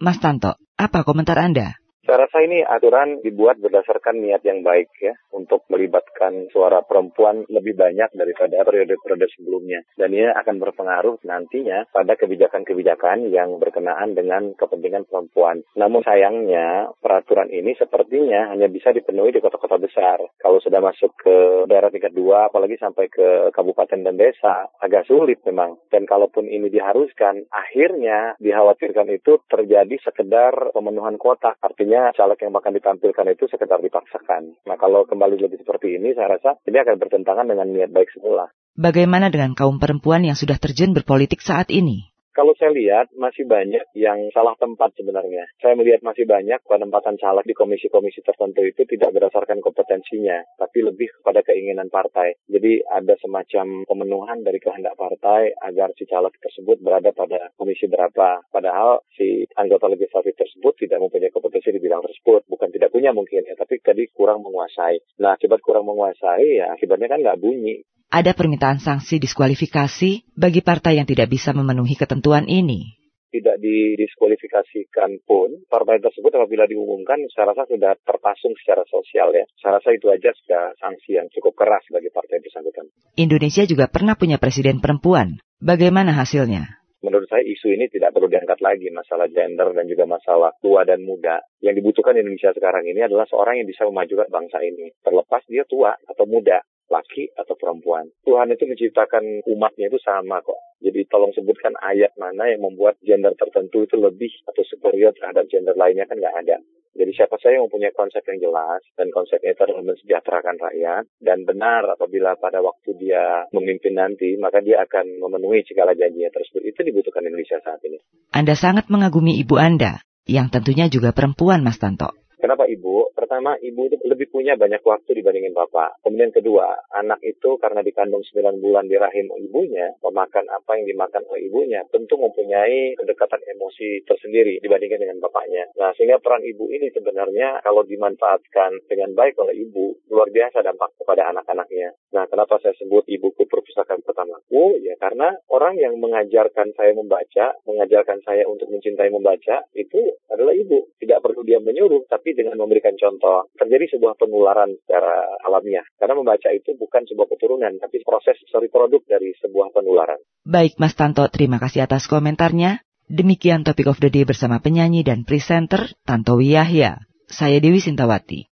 Mas Tanto, apa komentar Anda? Saya rasa ini aturan dibuat berdasarkan niat yang baik ya untuk melibatkan suara perempuan lebih banyak daripada periode-periode sebelumnya. Dan ini akan berpengaruh nantinya pada kebijakan-kebijakan yang berkenaan dengan kepentingan perempuan. Namun sayangnya peraturan ini sepertinya hanya bisa dipenuhi di kota-kota besar. Kalau sudah masuk ke daerah tingkat dua, apalagi sampai ke kabupaten dan desa, agak sulit memang. Dan kalaupun ini diharuskan, akhirnya dikhawatirkan itu terjadi sekedar pemenuhan kuota. Artinya caleg yang akan ditampilkan itu sekedar dipaksakan. Nah kalau kembali lebih seperti ini, saya rasa ini akan bertentangan dengan niat baik semula. Bagaimana dengan kaum perempuan yang sudah terjun berpolitik saat ini? Kalau saya lihat masih banyak yang salah tempat sebenarnya. Saya melihat masih banyak penempatan caleg di komisi-komisi tertentu itu tidak berdasarkan kompetensinya, tapi lebih kepada keinginan partai. Jadi ada semacam pemenuhan dari kehendak partai agar si caleg tersebut berada pada komisi berapa. Padahal si anggota legislatif tersebut tidak mempunyai kompetensi di bidang tersebut. Bukan tidak punya mungkin ya, tapi tadi kurang menguasai. Nah, akibat kurang menguasai ya akibatnya kan nggak bunyi ada permintaan sanksi diskualifikasi bagi partai yang tidak bisa memenuhi ketentuan ini. Tidak didiskualifikasikan pun, partai tersebut apabila diumumkan, saya rasa sudah terpasung secara sosial ya. Saya rasa itu aja sudah sanksi yang cukup keras bagi partai bersangkutan. Indonesia juga pernah punya presiden perempuan. Bagaimana hasilnya? menurut saya isu ini tidak perlu diangkat lagi masalah gender dan juga masalah tua dan muda. Yang dibutuhkan Indonesia sekarang ini adalah seorang yang bisa memajukan bangsa ini. Terlepas dia tua atau muda laki atau perempuan. Tuhan itu menciptakan umatnya itu sama kok. Jadi tolong sebutkan ayat mana yang membuat gender tertentu itu lebih atau superior terhadap gender lainnya kan nggak ada. Jadi siapa saya yang mempunyai konsep yang jelas dan konsepnya itu adalah mensejahterakan rakyat dan benar apabila pada waktu dia memimpin nanti maka dia akan memenuhi segala janjinya tersebut. Itu dibutuhkan Indonesia saat ini. Anda sangat mengagumi ibu Anda yang tentunya juga perempuan Mas Tanto. Kenapa ibu? Pertama, ibu itu lebih punya banyak waktu dibandingin bapak. Kemudian kedua, anak itu karena dikandung 9 bulan di rahim ibunya, memakan apa yang dimakan oleh ibunya, tentu mempunyai kedekatan emosi tersendiri dibandingkan dengan bapaknya. Nah, sehingga peran ibu ini sebenarnya kalau dimanfaatkan dengan baik oleh ibu, luar biasa dampak kepada anak-anaknya. Nah, kenapa saya sebut ibuku perpustakaan pertamaku? Ya, karena orang yang mengajarkan saya membaca, mengajarkan saya untuk mencintai membaca, itu adalah ibu. Tidak perlu dia menyuruh, tapi tapi dengan memberikan contoh. Terjadi sebuah penularan secara alamiah. Karena membaca itu bukan sebuah keturunan, tapi proses sorry produk dari sebuah penularan. Baik Mas Tanto, terima kasih atas komentarnya. Demikian Topik of the Day bersama penyanyi dan presenter Tanto Yahya. Saya Dewi Sintawati.